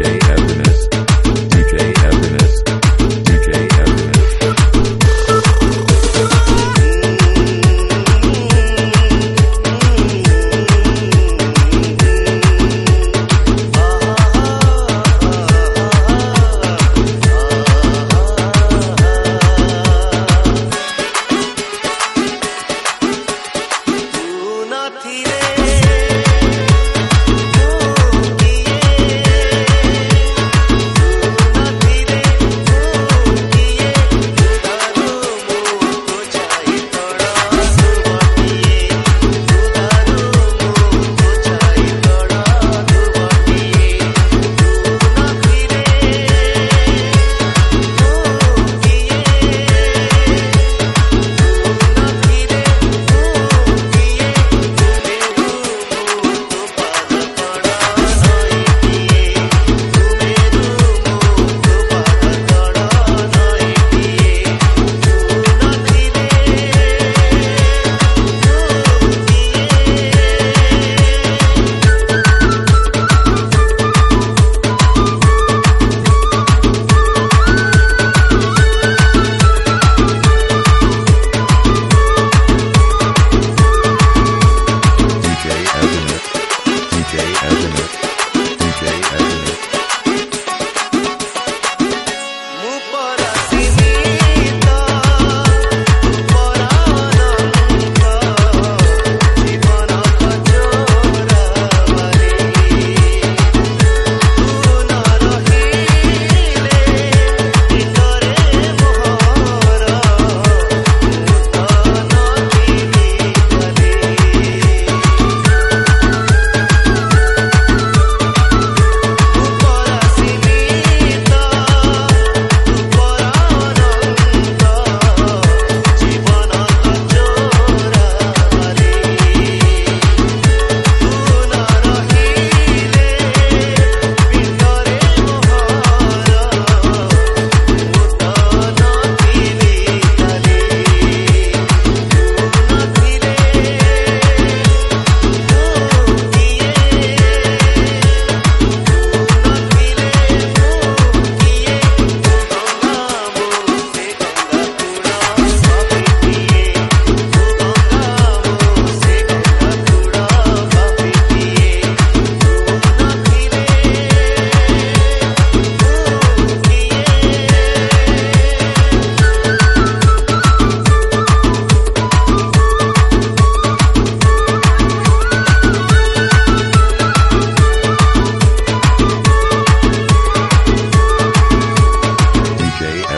appreciate that.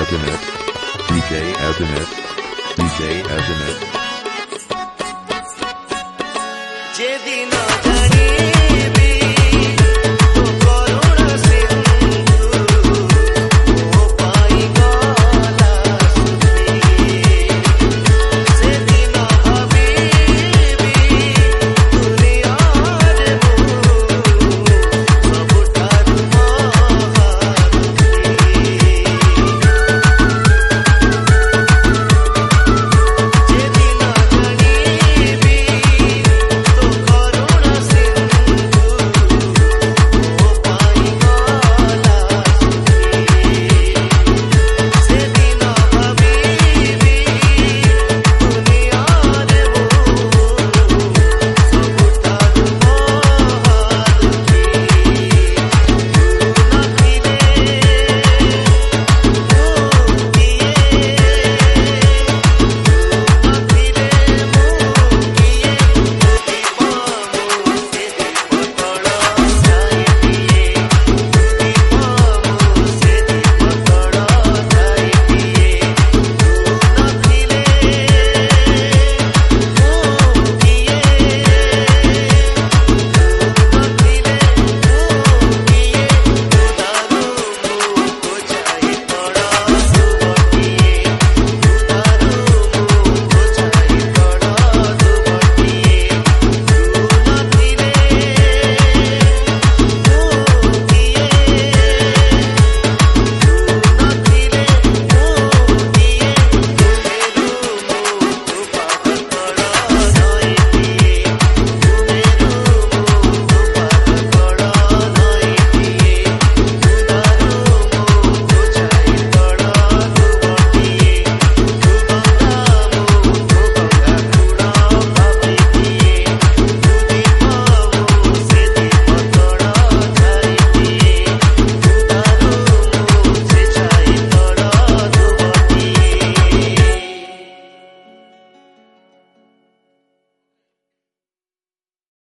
Azimuth. DJ Azimuth. DJ Azimuth. Jedina.